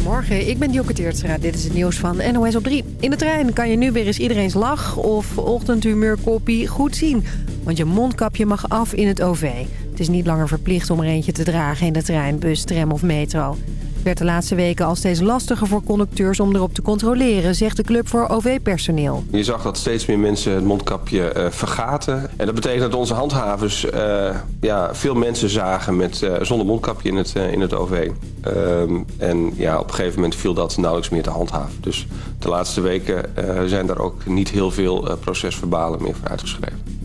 Goedemorgen, ik ben Dielke Teertstra. Dit is het nieuws van NOS op 3. In de trein kan je nu weer eens iedereen's lach of ochtendhumeurkoppie goed zien. Want je mondkapje mag af in het OV. Het is niet langer verplicht om er eentje te dragen in de trein, bus, tram of metro. Werd de laatste weken al steeds lastiger voor conducteurs om erop te controleren, zegt de Club voor OV-personeel. Je zag dat steeds meer mensen het mondkapje uh, vergaten. En dat betekent dat onze handhavers uh, ja, veel mensen zagen met, uh, zonder mondkapje in het, in het OV. Ehm, en ja, op een gegeven moment viel dat nauwelijks meer te handhaven. Dus de laatste weken zijn daar ook niet heel veel procesverbalen meer voor uitgeschreven.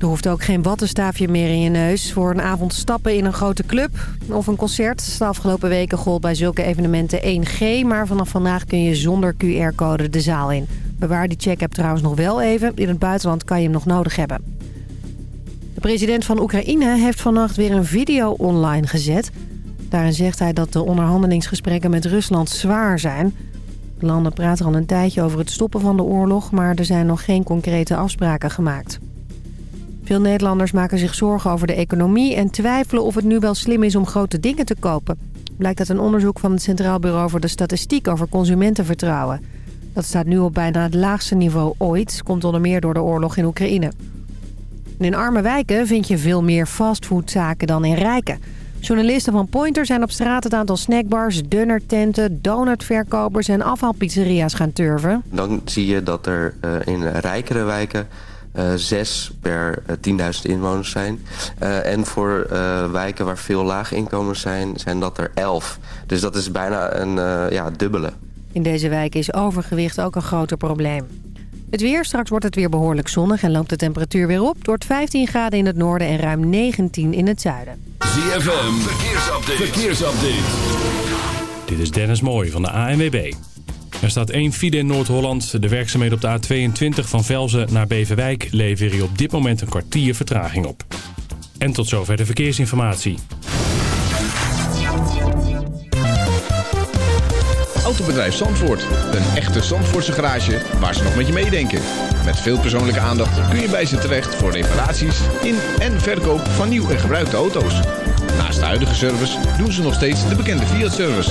Er hoeft ook geen wattenstaafje meer in je neus voor een avond stappen in een grote club of een concert. De afgelopen weken gold bij zulke evenementen 1G, maar vanaf vandaag kun je zonder QR-code de zaal in. Bewaar die check-app trouwens nog wel even. In het buitenland kan je hem nog nodig hebben. De president van Oekraïne heeft vannacht weer een video online gezet. Daarin zegt hij dat de onderhandelingsgesprekken met Rusland zwaar zijn. De landen praten al een tijdje over het stoppen van de oorlog... maar er zijn nog geen concrete afspraken gemaakt. Veel Nederlanders maken zich zorgen over de economie... en twijfelen of het nu wel slim is om grote dingen te kopen. Blijkt uit een onderzoek van het Centraal Bureau voor de Statistiek over consumentenvertrouwen. Dat staat nu op bijna het laagste niveau ooit. Komt onder meer door de oorlog in Oekraïne. in arme wijken vind je veel meer fastfoodzaken dan in rijke. Journalisten van Pointer zijn op straat het aantal snackbars, dunnertenten, donutverkopers en afvalpizzeria's gaan turven. Dan zie je dat er uh, in rijkere wijken zes per uh, 10.000 inwoners zijn. Uh, en voor wijken waar veel laag inkomens zijn, zijn dat er elf. Dus dat is bijna een ja, dubbele. In deze wijk is overgewicht ook een groter probleem. Het weer, straks wordt het weer behoorlijk zonnig en loopt de temperatuur weer op. Door 15 graden in het noorden en ruim 19 in het zuiden. ZFM, verkeersupdate. verkeersupdate. Dit is Dennis Mooij van de ANWB. Er staat één file in Noord-Holland. De werkzaamheden op de A22 van Velzen naar Beverwijk leveren hier op dit moment een kwartier vertraging op. En tot zover de verkeersinformatie. Autobedrijf Zandvoort. Een echte Zandvoortse garage waar ze nog met je meedenken. Met veel persoonlijke aandacht kun je bij ze terecht voor reparaties in en verkoop van nieuw en gebruikte auto's. Naast de huidige service doen ze nog steeds de bekende Fiat-service.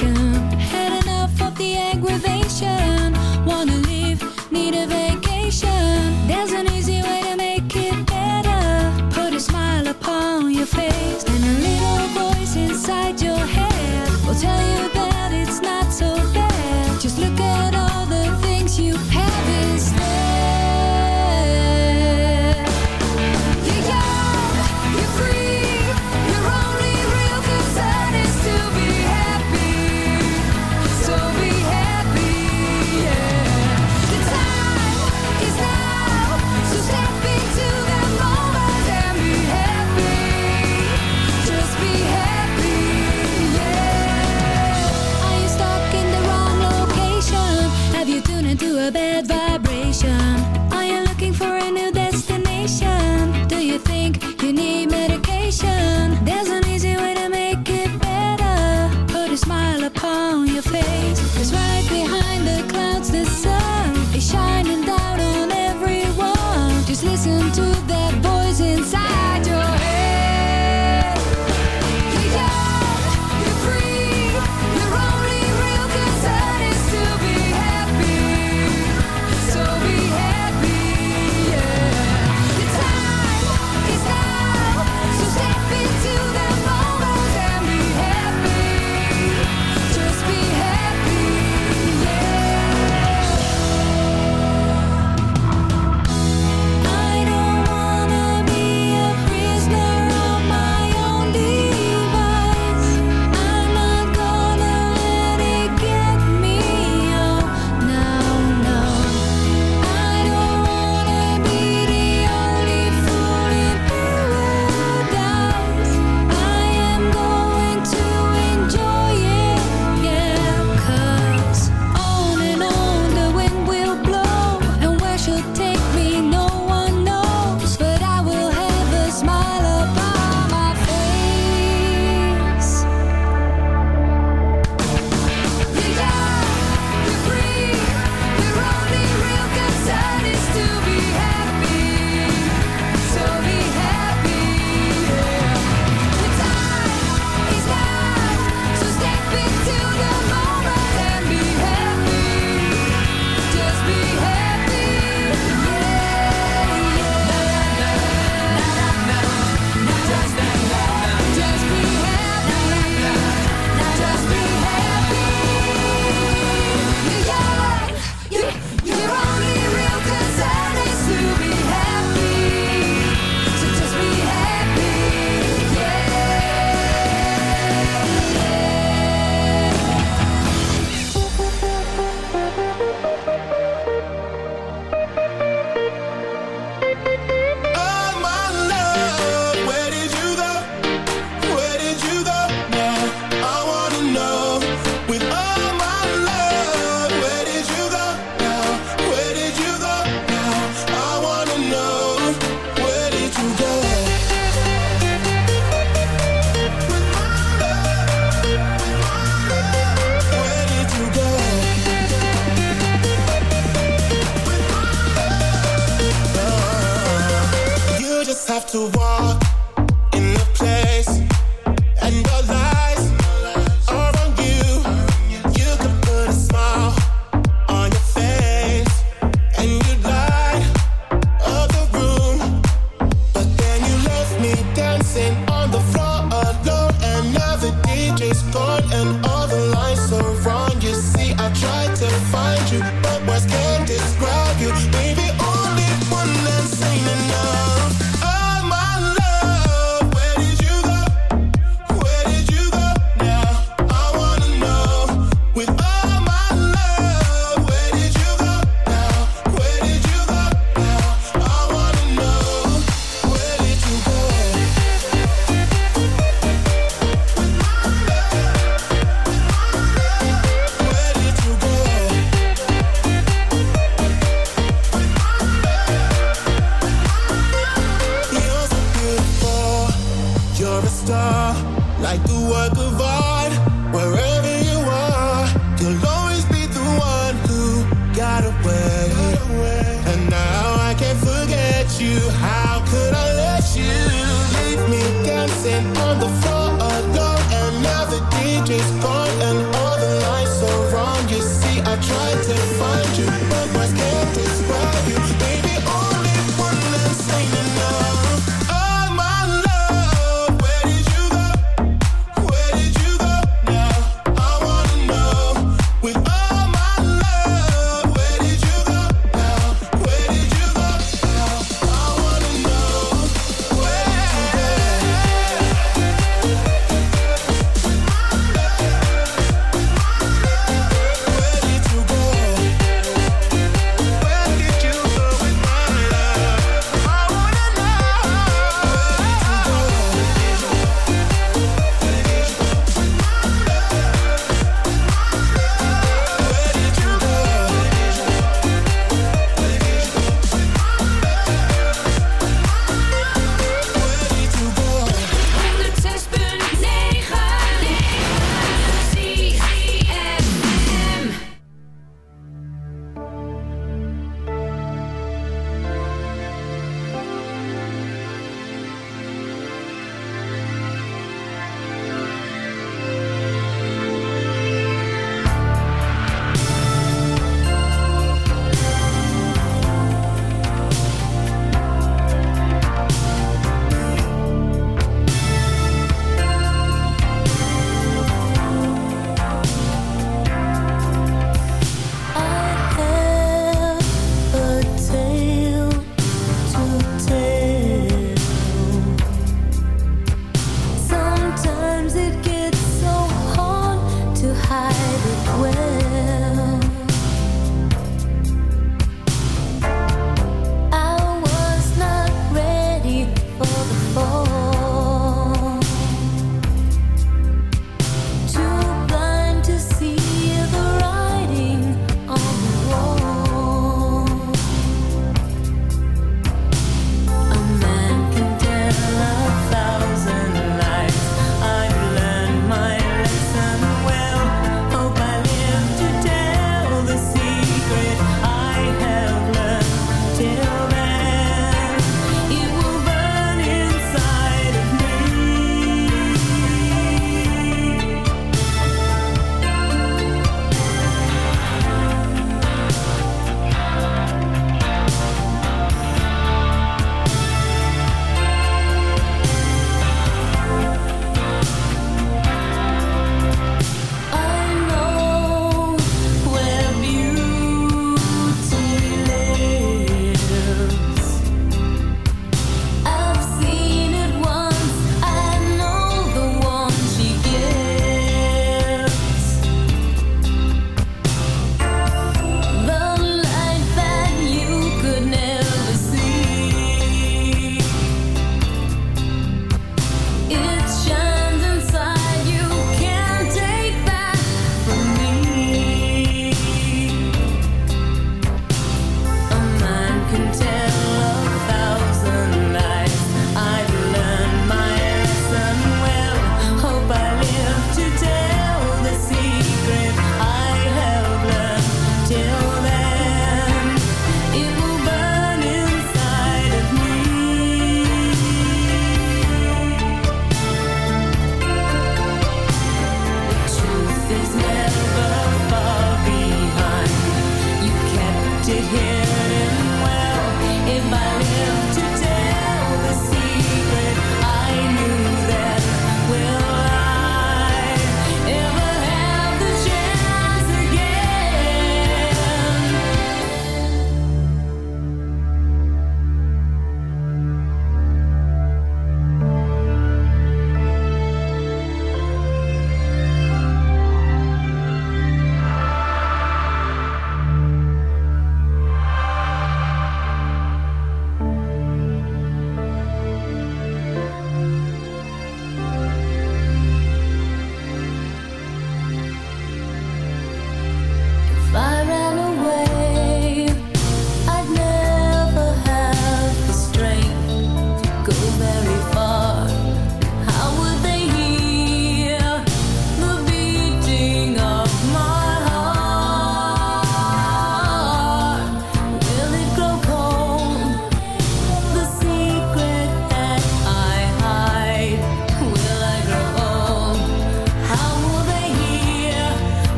Head.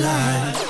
alive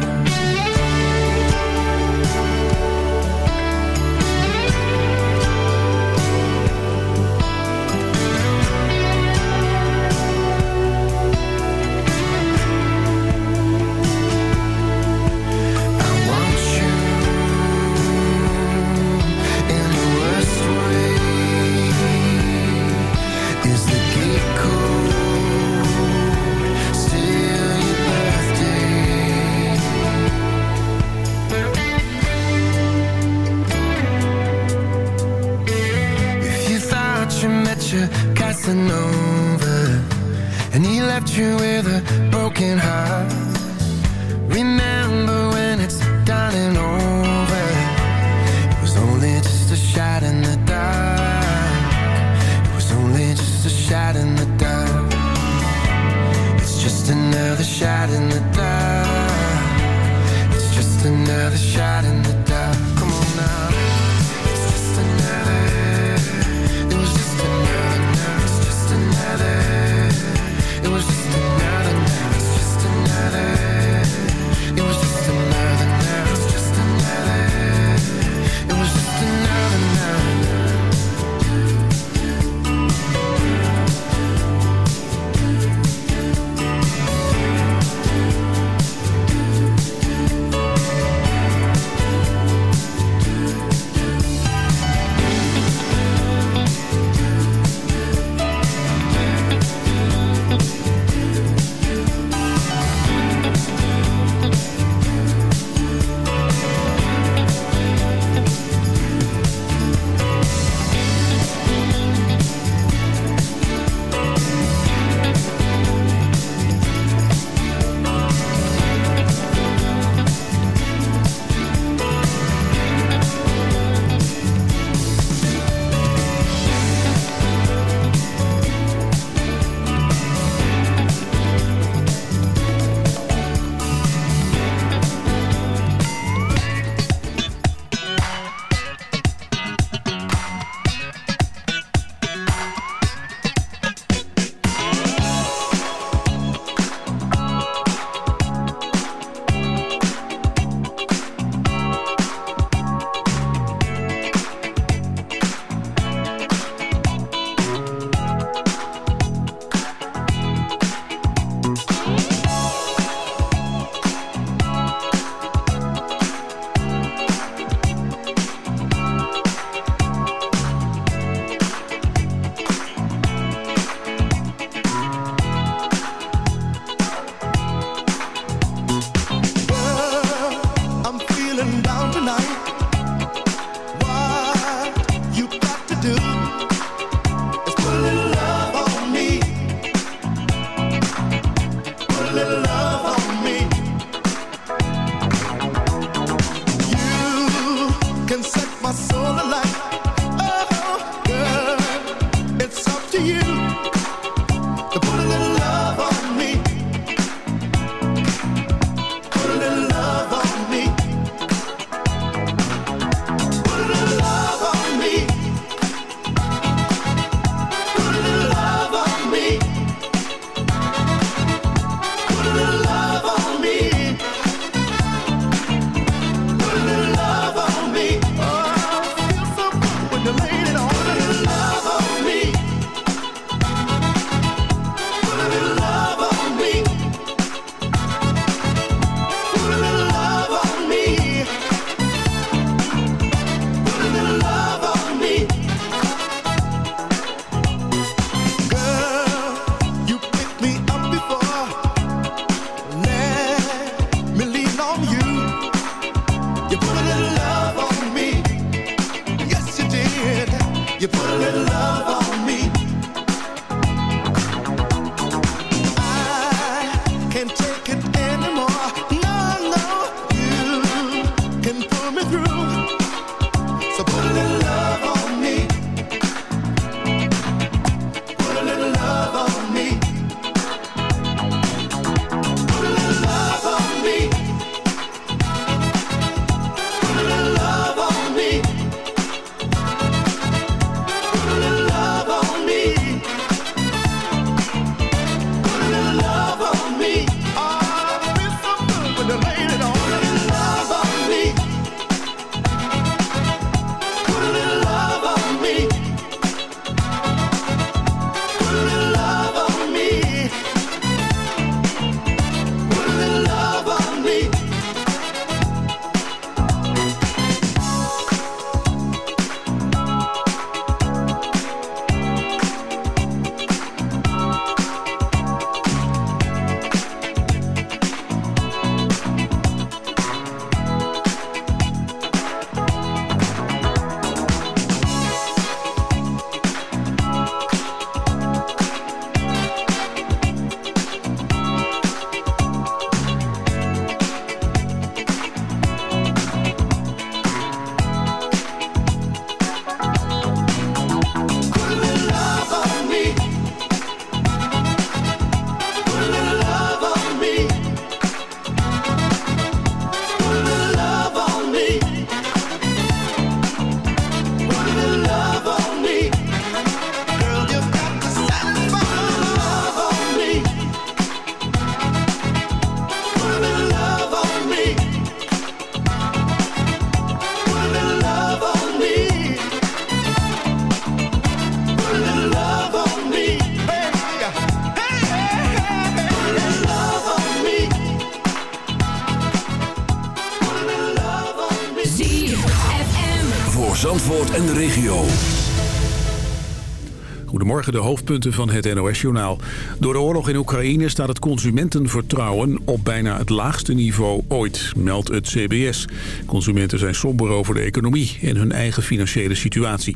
van het NOS-journaal. Door de oorlog in Oekraïne staat het consumentenvertrouwen op bijna het laagste niveau ooit, meldt het CBS. Consumenten zijn somber over de economie en hun eigen financiële situatie.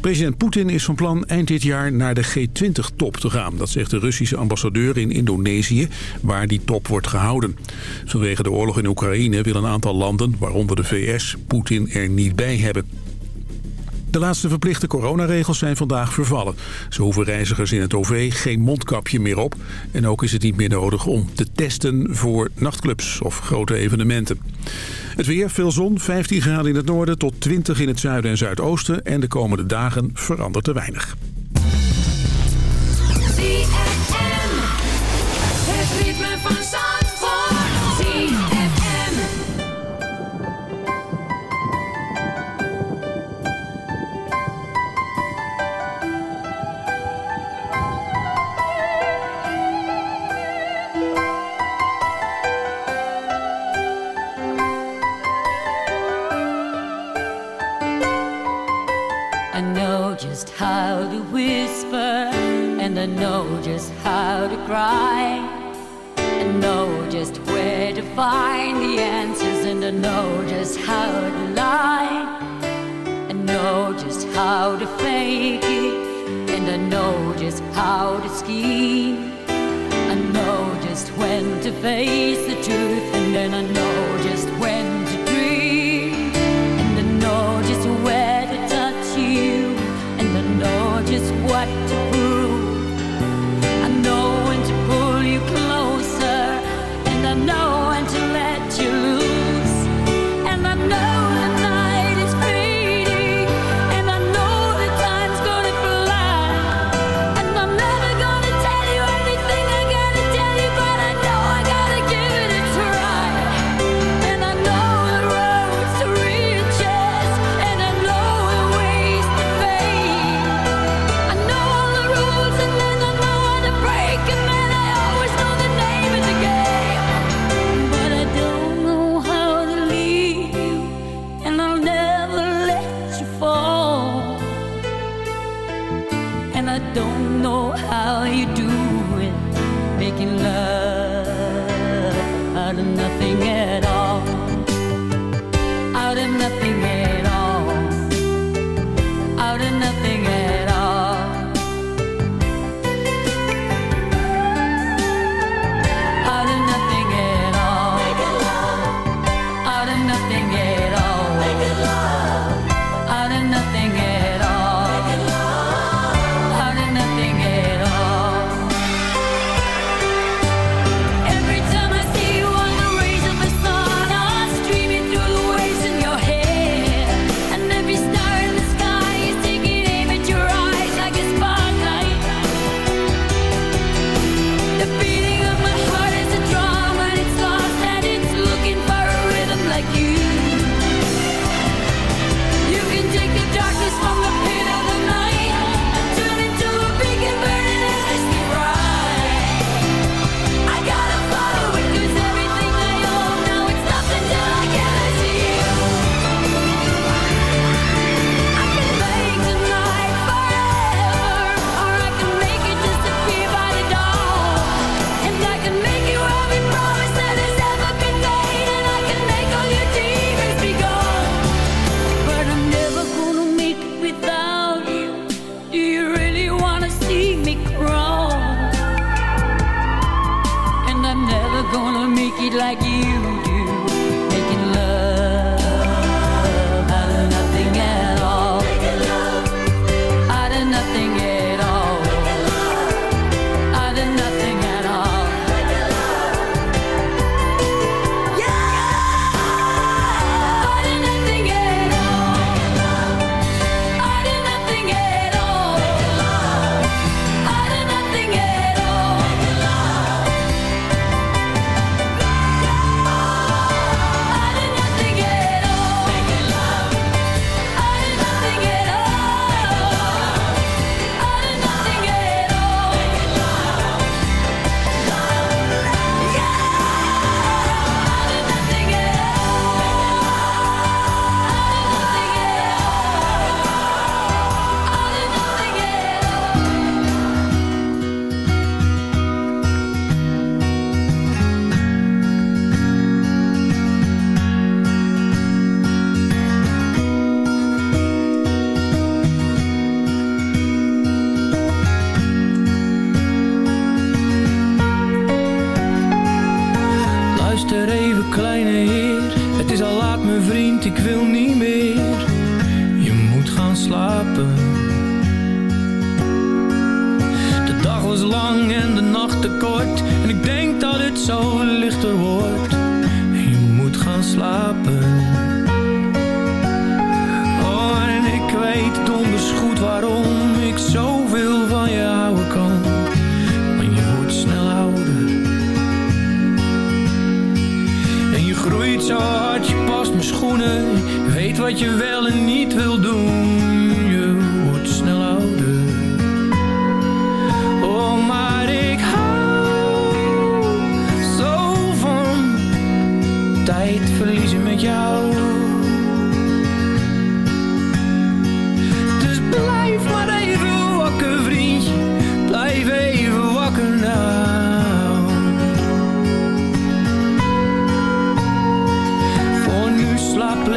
President Poetin is van plan eind dit jaar naar de G20-top te gaan. Dat zegt de Russische ambassadeur in Indonesië, waar die top wordt gehouden. Vanwege de oorlog in Oekraïne willen een aantal landen, waaronder de VS, Poetin er niet bij hebben. De laatste verplichte coronaregels zijn vandaag vervallen. Zo hoeven reizigers in het OV geen mondkapje meer op. En ook is het niet meer nodig om te testen voor nachtclubs of grote evenementen. Het weer, veel zon, 15 graden in het noorden tot 20 in het zuiden en zuidoosten. En de komende dagen verandert er weinig.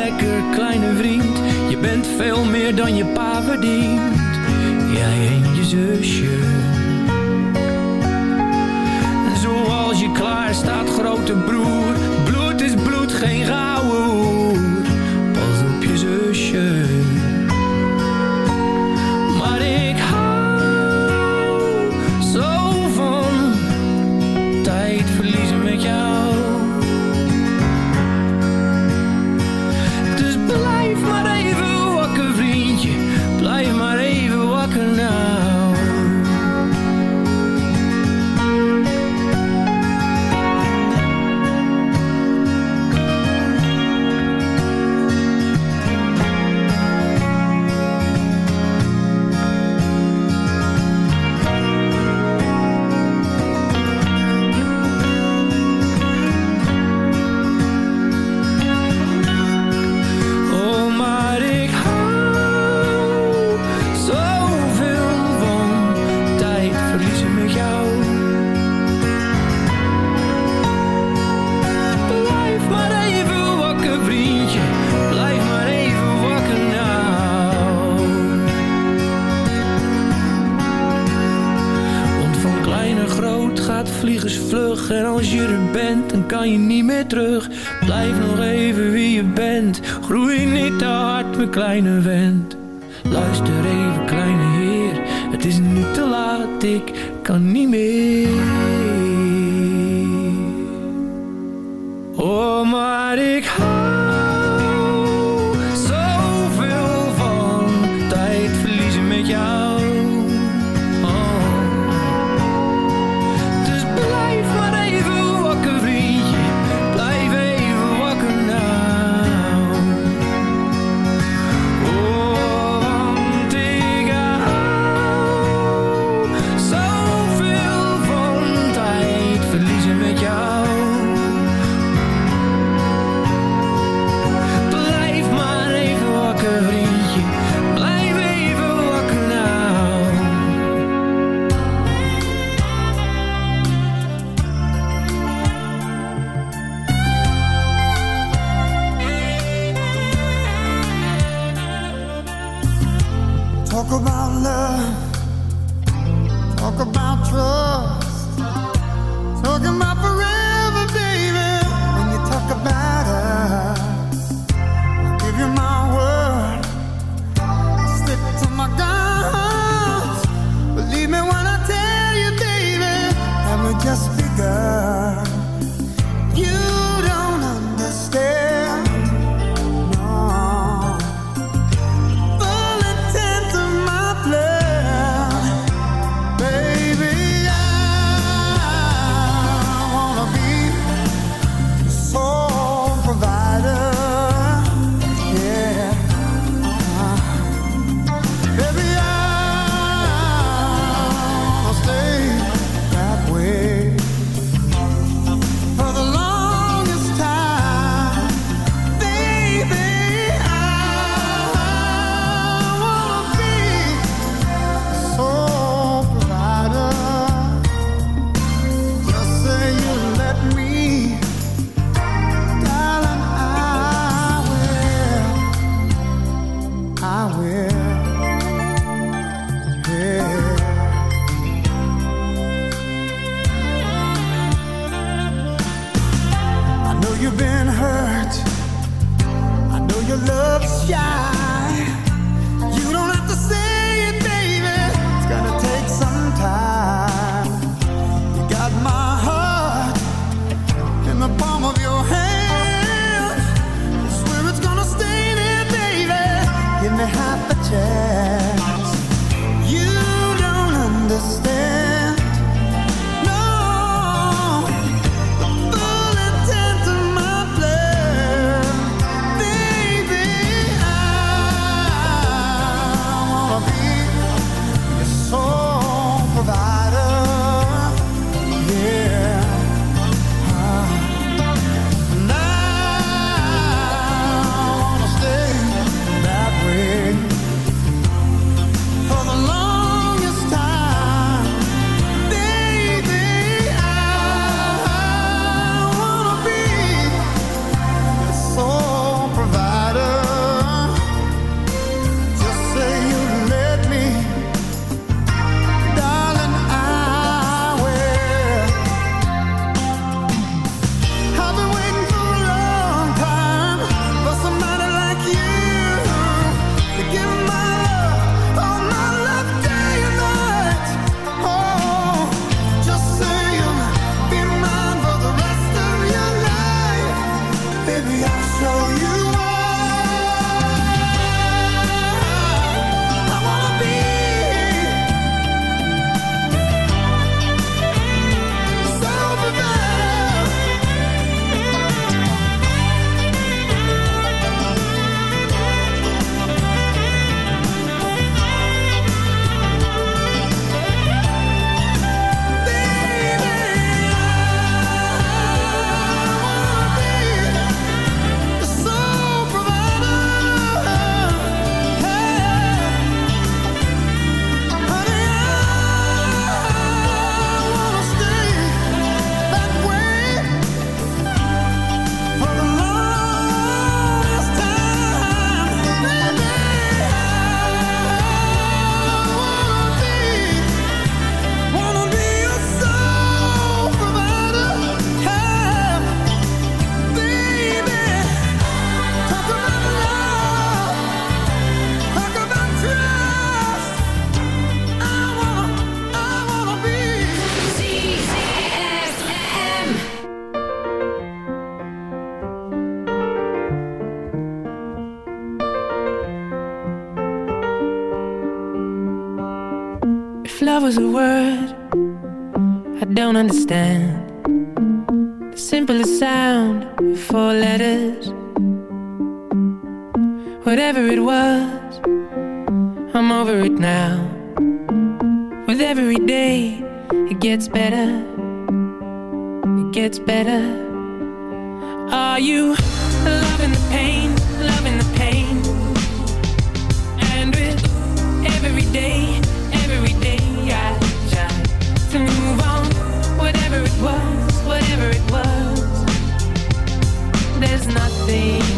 Lekker kleine vriend, je bent veel meer dan je pa verdient. Jij en je zusje. Zoals je klaar staat, grote broer. Bloed is bloed, geen gauw kleine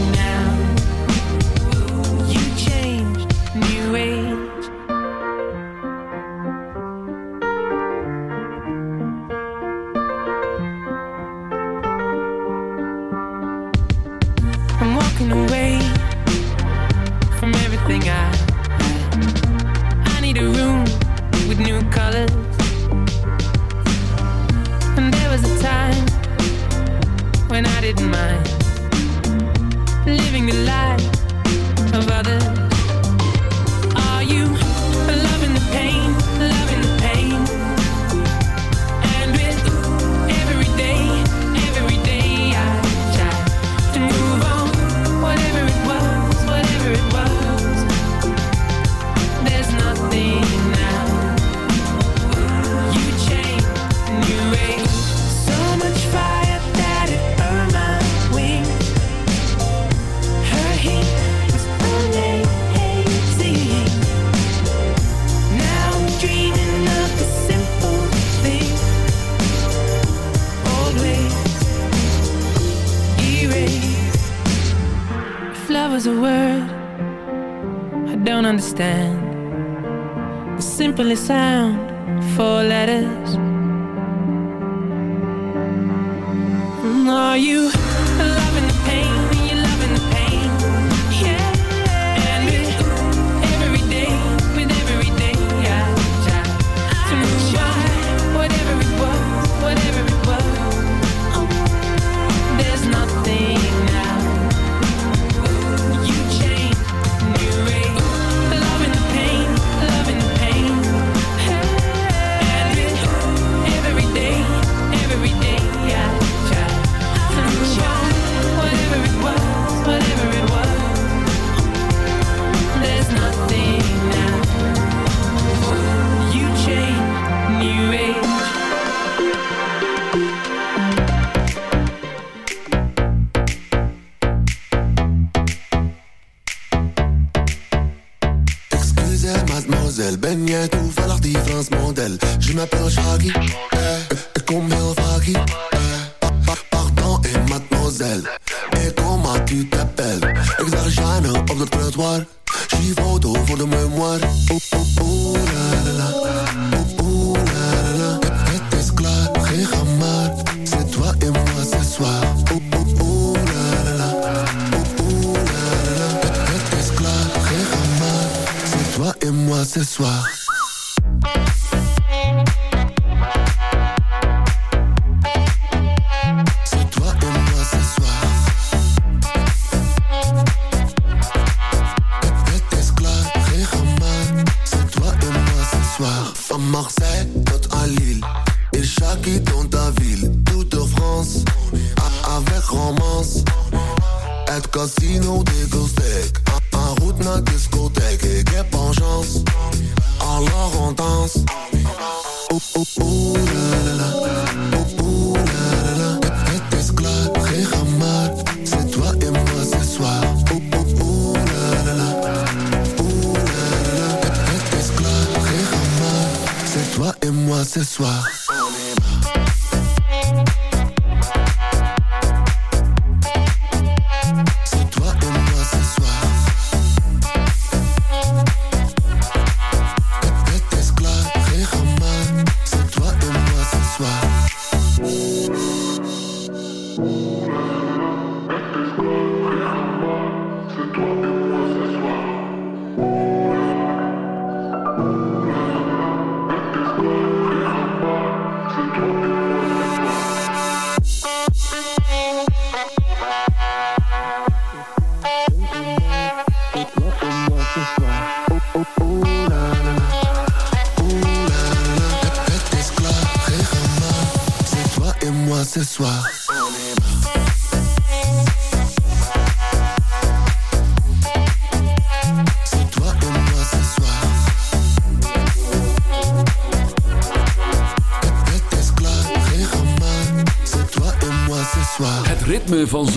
now.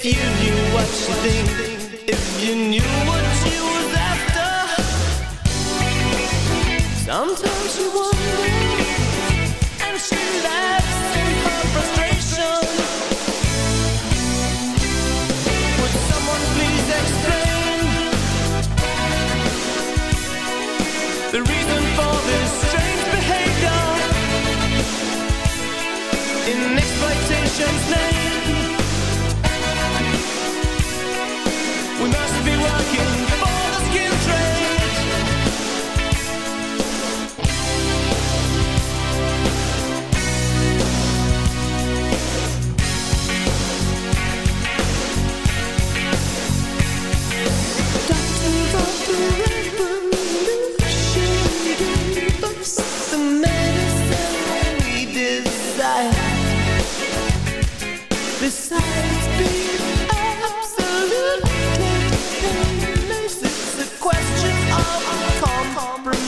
If you knew what you think If you knew what you was after. Sometimes you wonder And she laughs in her frustration. Would someone please explain The reason for this strange behavior? In exploitation's name. must be working.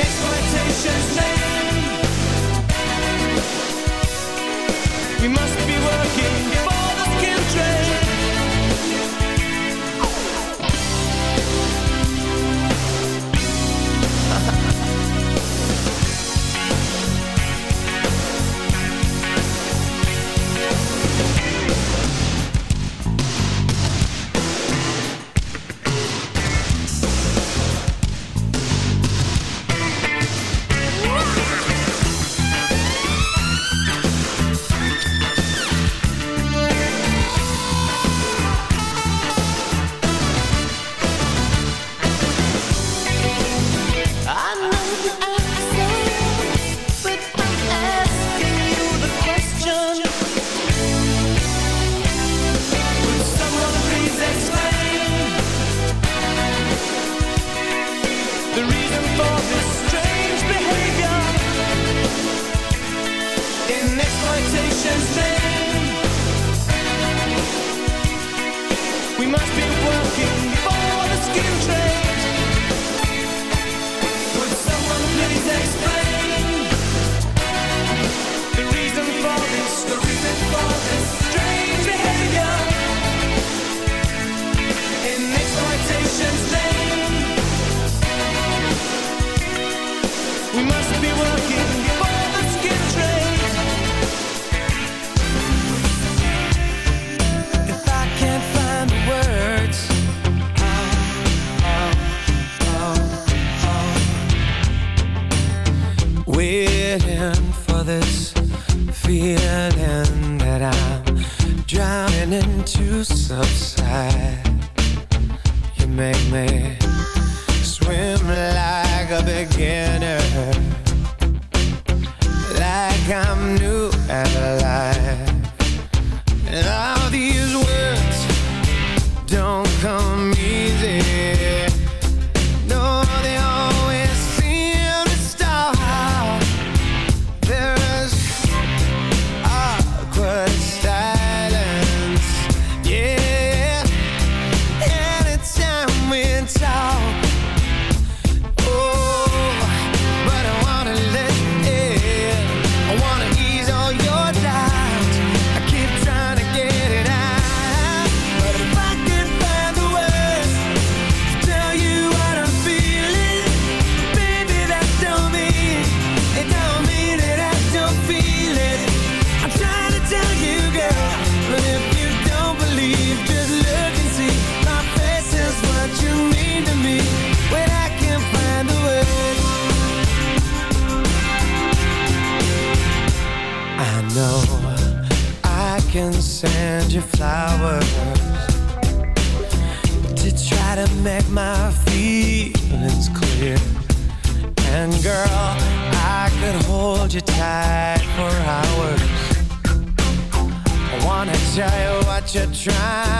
exploitation's name. We must be working. beginning to subside. You make me swim like a beginner, like I'm new at life. And all these trying